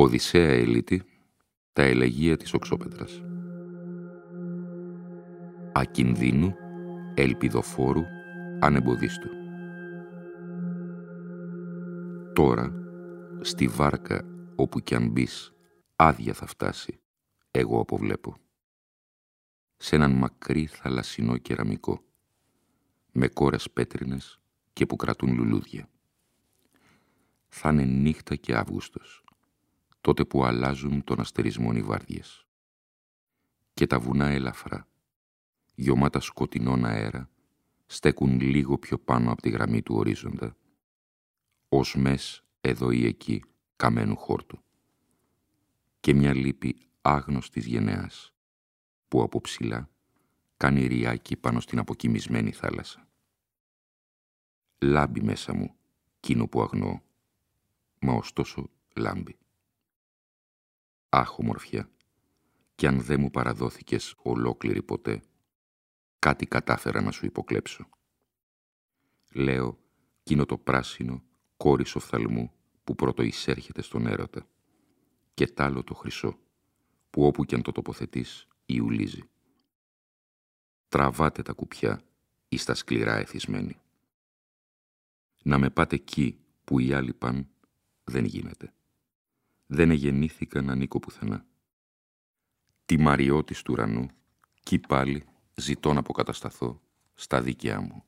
Οδυσσέα Ελίτη, τα ελεγεία της Οξόπετρας. Ακινδύνου, ελπιδοφόρου, ανεμποδίστου. Τώρα, στη βάρκα όπου κι αν μπεις, άδεια θα φτάσει, εγώ αποβλέπω. Σε έναν μακρύ θαλασσινό κεραμικό, με κόρες πέτρινες και που κρατούν λουλούδια. Θα είναι νύχτα και Αύγουστος τότε που αλλάζουν τον αστερισμό οι βάρδιες. Και τα βουνά ελαφρά, γιωμάτα σκοτεινών αέρα, στέκουν λίγο πιο πάνω από τη γραμμή του ορίζοντα, ως μες εδώ ή εκεί καμένου χόρτου. Και μια λύπη άγνωστης γενεάς, που από ψηλά κάνει ριάκι πάνω στην αποκοιμισμένη θάλασσα. Λάμπει μέσα μου, κίνο που αγνώ, μα ωστόσο λάμπει. Αχ, ομορφιά, κι αν δεν μου παραδόθηκες ολόκληρη ποτέ, κάτι κατάφερα να σου υποκλέψω. Λέω, κείνο το πράσινο, κόρης οφθαλμού, που πρώτο εισέρχεται στον έρωτα, και τ' άλλο το χρυσό, που όπου κι αν το τοποθετείς, ιουλίζει. Τραβάτε τα κουπιά, ή στα σκληρά εθισμένοι. Να με πάτε εκεί που οι άλλοι παν, δεν γίνεται δεν εγεννήθηκα να νίκω πουθενά. Τη μαριώτης του ουρανού, κι πάλι ζητώ να αποκατασταθώ στα δίκαιά μου.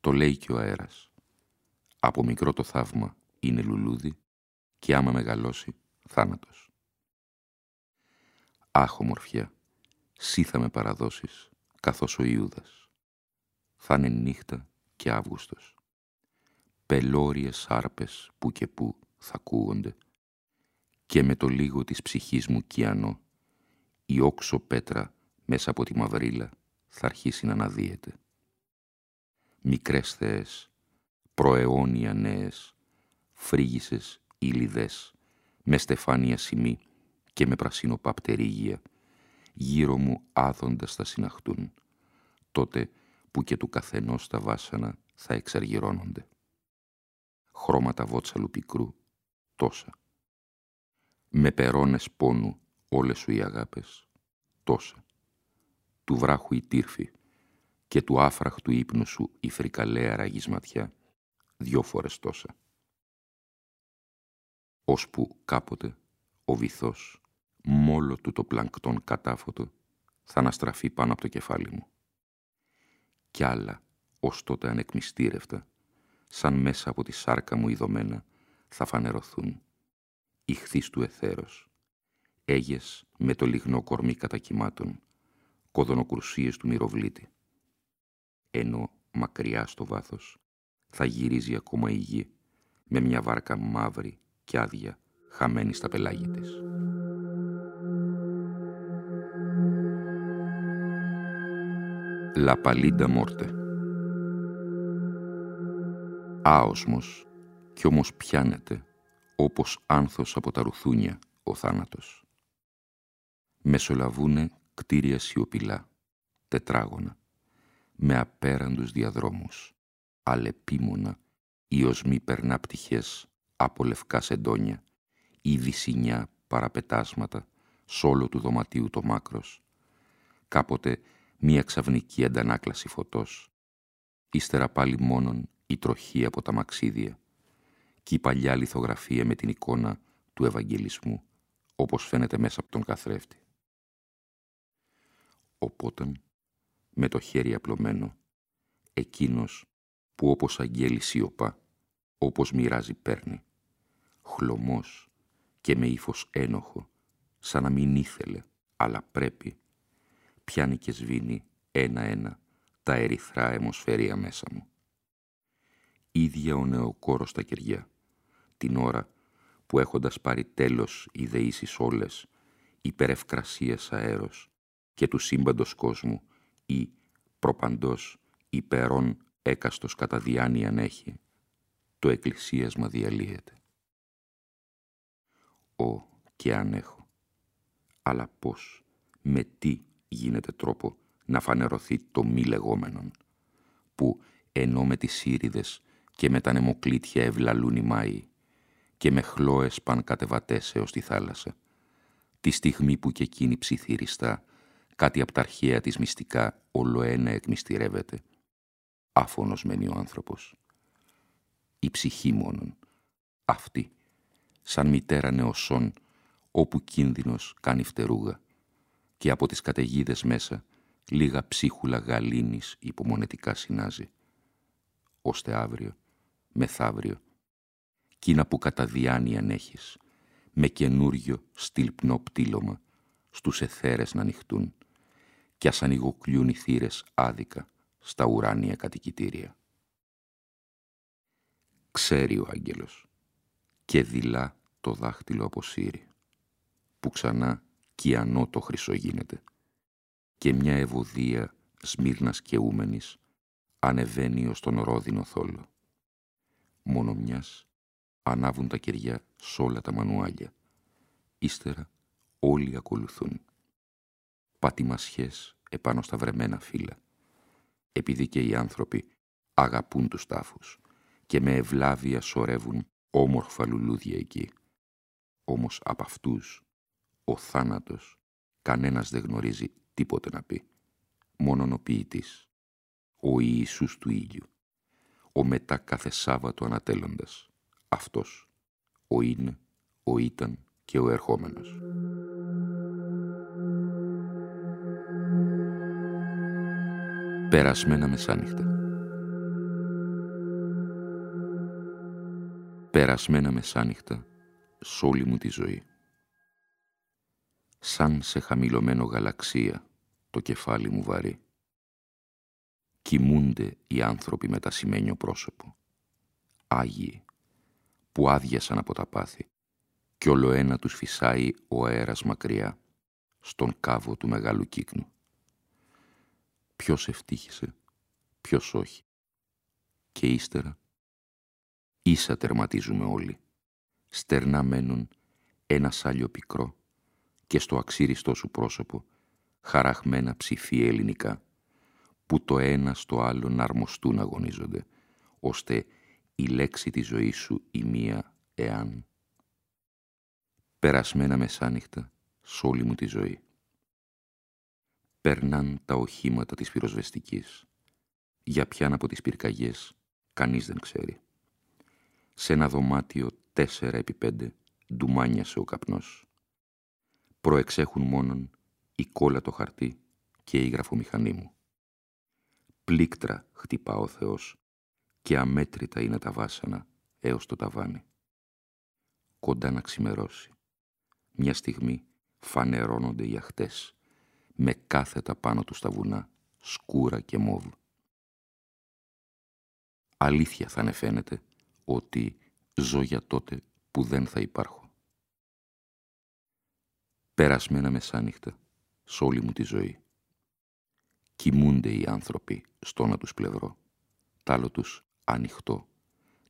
Το λέει και ο αέρας. Από μικρό το θαύμα είναι λουλούδι και άμα μεγαλώσει θάνατος. Άχ, ομορφιά, σύ θα με παραδώσεις, καθώς ο Ιούδας. Θα είναι νύχτα και Αύγουστος. Πελώριες άρπες που και που θα ακούγονται και με το λίγο της ψυχής μου κιανό, η όξο πέτρα μέσα από τη μαυρίλα θα αρχίσει να αναδύεται. Μικρές θεές, προαιώνια νέες, φρίγισες ηλιδές, με στεφάνια σημεί και με πρασίνο παπτερίγια, γύρω μου άδοντας θα συναχτούν, τότε που και του καθενός τα βάσανα θα εξαργυρώνονται. Χρώματα βότσαλου πικρού, τόσα με περώνες πόνου όλες σου οι αγάπες, τόσα. Του βράχου η τύρφη και του άφραχτου ύπνου σου η φρικαλέα ραγισματιά, δυο φορές τόσα. Ώσπου κάποτε ο βυθός, μόλο του το πλανκτόν κατάφωτο, θα αναστραφεί πάνω από το κεφάλι μου. Κι άλλα, ως τότε ανεκμυστήρευτα, σαν μέσα από τη σάρκα μου ειδωμένα, θα φανερωθούν ηχθείς του εθέρος, έγες με το λιγνό κορμί κατακυμάτων, κοδονοκρουσίες του μυροβλήτη. Ενώ μακριά στο βάθος θα γυρίζει ακόμα η γη με μια βάρκα μαύρη και άδεια χαμένη στα πελάγια της. La Palida Morte Άοσμος κι όμως πιάνεται όπως άνθος από τα ρουθούνια ο θάνατος. Μεσολαβούνε κτίρια σιωπηλά, τετράγωνα, με απέραντους διαδρόμους, αλεπίμονα, η οσμή περνά πτυχές από λευκά σεντόνια, ή βυσινιά παραπετάσματα, σ' όλο του δωματίου το μάκρος, κάποτε μία ξαφνική αντανάκλαση φωτός, ύστερα πάλι μόνον η τροχή από τα μαξίδια, και η παλιά λιθογραφία με την εικόνα του Ευαγγελισμού, όπως φαίνεται μέσα από τον καθρέφτη. Οπότε, με το χέρι απλωμένο, εκείνος που όπως αγγέλει σιωπά, όπως μοιράζει παίρνει, χλωμός και με ύφος ένοχο, σαν να μην ήθελε, αλλά πρέπει, πιάνει και σβήνει ένα-ένα τα ερυθρά αιμοσφαιρία μέσα μου. Ίδια ο νεοκόρος στα κεριά, την ώρα που έχοντας πάρει τέλος οι δεήσεις όλες, υπερευκρασίας αέρος και του σύμπαντος κόσμου ή προπαντός υπερών έκαστος κατά διάνοιαν έχει, το εκκλησίασμα διαλύεται. Ω και αν έχω. Αλλά πώς, με τι γίνεται τρόπο να φανερωθεί το μη λεγόμενον, που ενώ με τις σύριδες και με τα νεμοκλήτια ευλαλούν οι Μάοι και με χλώες παν κατεβατές έως τη θάλασσα, τη στιγμή που και εκείνη ψιθυριστά κάτι από τα αρχαία της μυστικά όλο ένα εκμυστηρεύεται. Άφωνος μένει ο άνθρωπος. Η ψυχή μόνον, αυτή, σαν μητέρα νεοσών, όπου κίνδυνος κάνει φτερούγα και από τις καταιγίδες μέσα λίγα ψίχουλα γαλήνης υπομονετικά συνάζει. Ώστε αύριο, μεθαύριο, κίνα που κατά διάνοια έχεις, με καινούριο στυλπνό πτήλωμα, στους εθέρες να ανοιχτούν κι ας ανοιγοκλιούν οι θύρες άδικα στα ουράνια κατοικητήρια. Ξέρει ο άγγελος και δειλά το δάχτυλο αποσύρει, που ξανά κιανό το χρυσό γίνεται και μια ευωδία σμύρνας και ούμενης ανεβαίνει ως τον ρόδινο θόλο. Μόνο μιας ανάβουν τα κεριά σ' όλα τα μανουάλια. Ύστερα όλοι ακολουθούν. Πατημασιές επάνω στα βρεμένα φύλλα. Επειδή και οι άνθρωποι αγαπούν τους τάφους και με ευλάβεια σωρεύουν όμορφα λουλούδια εκεί. Όμως από αυτούς ο θάνατος κανένας δεν γνωρίζει τίποτε να πει. Μόνον ο ποιητής, ο Ιησούς του ήλιου, ο μετά κάθε Σάββατο ανατέλλοντας, αυτός, ο είναι, ο ήταν και ο ερχόμενος. Περασμένα μεσάνυχτα Περασμένα μεσάνυχτα σ' όλη μου τη ζωή σαν σε χαμηλωμένο γαλαξία το κεφάλι μου βαρύ. Κοιμούνται οι άνθρωποι με τα σημαίνιο πρόσωπο, άγιοι, που άδειασαν από τα πάθη κι όλο ένα τους φυσάει ο αέρας μακριά, στον κάβο του μεγάλου κύκνου. Ποιος ευτύχησε, ποιος όχι. Και ύστερα, ίσα τερματίζουμε όλοι. Στερνά μένουν ένα σάλιο πικρό και στο αξίριστό σου πρόσωπο χαραχμένα ψηφία ελληνικά, που το ένα στο άλλο να αρμοστούν αγωνίζονται, ώστε η λέξη της ζωής σου η μία εάν. Περασμένα μεσάνυχτα σ' όλη μου τη ζωή. Περνάν τα οχήματα της πυροσβεστικής. Για ποιαν από τις πυρκαγιές κανείς δεν ξέρει. Σε ένα δωμάτιο τέσσερα επί πέντε ντουμάνιασε ο καπνός προεξέχουν μόνον η κόλλα το χαρτί και η γραφομηχανή μου. Πλήκτρα χτυπά ο Θεός και αμέτρητα είναι τα βάσανα έως το ταβάνι. Κοντά να ξημερώσει. Μια στιγμή φανερώνονται οι αχτές με κάθετα πάνω τους στα βουνά, σκούρα και μόβ. Αλήθεια θα φαίνεται ότι ζω για τότε που δεν θα υπάρχω περασμένα μεσάνυχτα σ' όλη μου τη ζωή. Κοιμούνται οι άνθρωποι στο να τους πλευρό, τάλο τους ανοιχτό,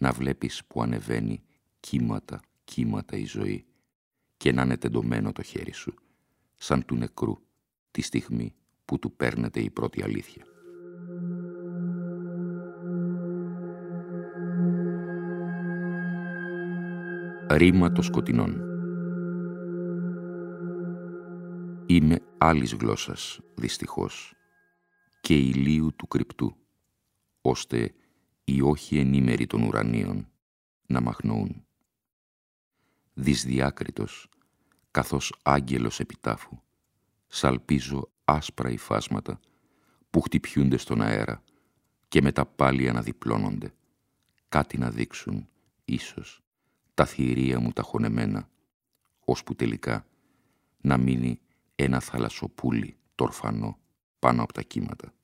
να βλέπεις που ανεβαίνει κύματα, κύματα η ζωή και να είναι τεντωμένο το χέρι σου, σαν του νεκρού, τη στιγμή που του παίρνεται η πρώτη αλήθεια. Ρήμα το σκοτεινών Είμαι άλλης γλώσσας, δυστυχώς, και ηλίου του κρυπτού, ώστε οι όχι ενήμεροι των ουρανίων να μαχνοούν. Δυσδιάκριτος, καθώς άγγελος επιτάφου, σαλπίζω άσπρα υφάσματα που χτυπιούνται στον αέρα και μετά πάλι αναδιπλώνονται, κάτι να δείξουν, ίσως, τα θηρία μου τα χωνεμένα, ώσπου τελικά να μείνει ένα θαλασσοπούλι τορφανό πάνω από τα κύματα.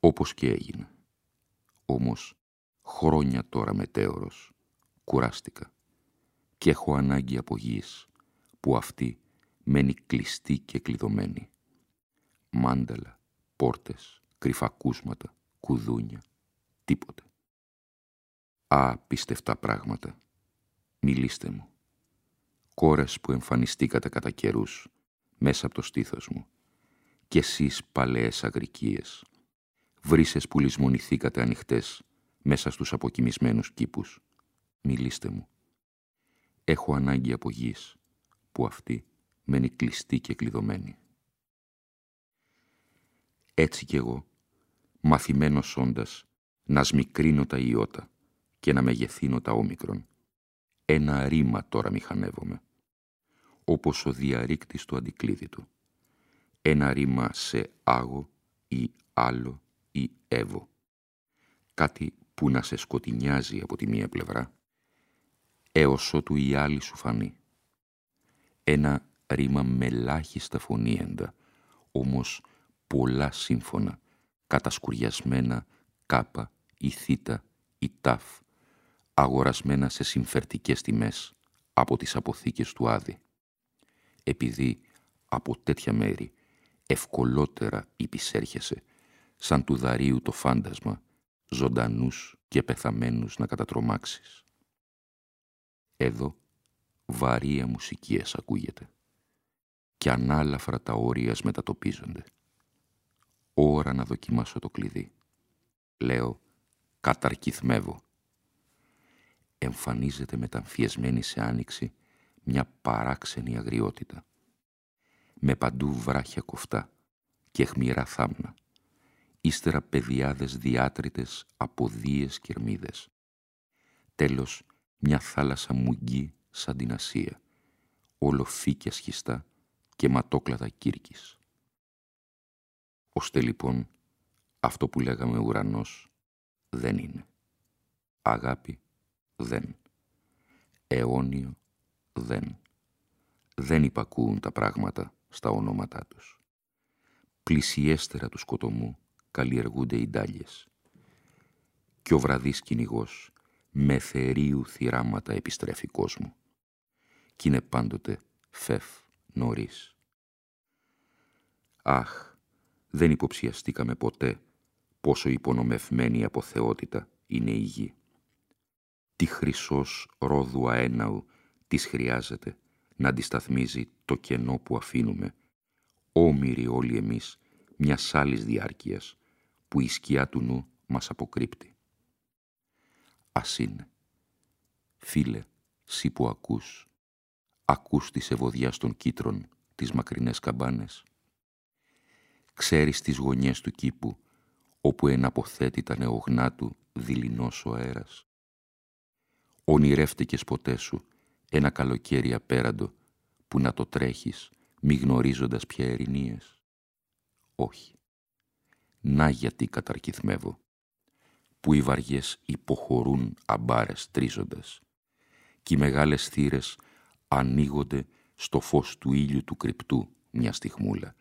Όπως και έγινε. Όμως χρόνια τώρα μετέωρος, κουράστηκα και έχω ανάγκη από γης, που αυτή μένει κλειστή και κλειδωμένη. Μάνταλα, πόρτες, κρυφακούσματα, κουδούνια, τίποτε. Απίστευτα πράγματα. Μιλήστε μου. Κόρες που εμφανιστήκατε κατά καιρούς μέσα από το στήθος μου. Κι εσείς παλαιές αγρικίες. Βρύσες που λησμονηθήκατε ανοιχτές μέσα στους αποκοιμισμένους κήπους. Μιλήστε μου. Έχω ανάγκη από γης, που αυτή μένει κλειστή και κλειδωμένη. Έτσι κι εγώ, μαθημένος όντας, να σμικρύνω τα ιότα και να μεγεθύνω τα όμικρον. Ένα ρήμα τώρα μηχανεύομαι, όπως ο διαρρήκτης του αντικλείδητου. Ένα ρήμα σε άγο ή άλλο ή εύω. Κάτι που να σε σκοτεινιάζει από τη μία πλευρά, έως ότου η άλλη σου φανεί. Ένα ρήμα μελάχιστα φωνήεντα, όμως πολλά σύμφωνα, κατασκουριασμένα κάπα ή θήτα ή τάφ, αγορασμένα σε συμφερτικές τιμές από τις αποθήκες του Άδη. Επειδή από τέτοια μέρη ευκολότερα υπησέρχεσαι, σαν του δαρίου το φάντασμα, ζωντανούς και πεθαμένους να κατατρομάξεις. Εδώ βαρία μουσικίες ακούγεται και ανάλαφρα τα όρια μετατοπίζονται. Ώρα να δοκιμάσω το κλειδί. Λέω, καταρκυθμεύω. Εμφανίζεται μεταμφιεσμένη σε άνοιξη μια παράξενη αγριότητα. Με παντού βράχια κοφτά και χμηρά θάμνα. Ύστερα παιδιάδες διάτριτες από δίες κερμίδες. Τέλος, μια θάλασσα μουγγί σαν την Ασία, όλο φύκια σχιστά και ματόκλαδα κύρκης. Ώστε λοιπόν αυτό που λέγαμε ουρανός δεν είναι. Αγάπη δεν. Αιώνιο δεν. Δεν υπακούουν τα πράγματα στα ονόματά τους. Πλησιέστερα του σκοτωμού καλλιεργούνται οι ντάλιες. Κι ο βραδύς κυνηγός με θερίου θυράματα επιστρέφει κόσμο. Κι είναι πάντοτε φεφ νωρίς. Αχ, δεν υποψιαστήκαμε ποτέ πόσο υπονομευμένη από θεότητα είναι η γη. Τι χρυσός ρόδου αέναου της χρειάζεται να αντισταθμίζει το κενό που αφήνουμε, όμοιροι όλοι εμείς μιας άλλης διάρκειας που η σκιά του νου μας αποκρύπτει. Ας είναι. Φίλε, σύ που ακούς, ακούς τις ευωδιάς των κίτρων, τις μακρινές καμπάνες. Ξέρεις τις γωνιές του κήπου, όπου εναποθέτει τα νεογνά του δειλινός ο αέρας. Ονειρεύτηκες ποτέ σου ένα καλοκαίρι απέραντο που να το τρέχεις μη γνωρίζοντας πια ερηνίες. Όχι. Να γιατί καταρκυθμεύω που οι βαριές υποχωρούν αμπάρες τρίζοντας και οι μεγάλες θύρες ανοίγονται στο φως του ήλιου του κρυπτού μια στιγμούλα.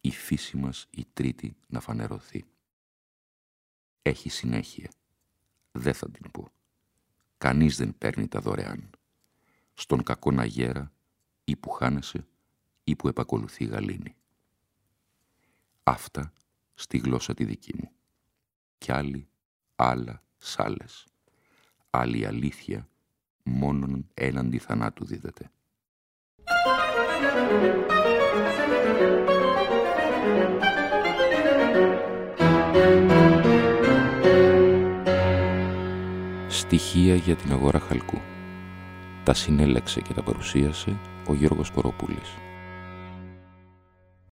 Η φύση μας η τρίτη να φανερωθεί. Έχει συνέχεια. Δεν θα την πω. Κανείς δεν παίρνει τα δωρεάν. Στον κακό να γέρα ή που χάνεσαι ή που επακολουθεί γαλήνη. Αυτά στη γλώσσα τη δική μου. Κι άλλοι άλλα σάλες. Άλλη αλήθεια μόνον έναντι θανάτου δίδεται. Στοιχεία για την αγορά χαλκού. Τα συνέλεξε και τα παρουσίασε ο Γιώργος Κοροπούλης.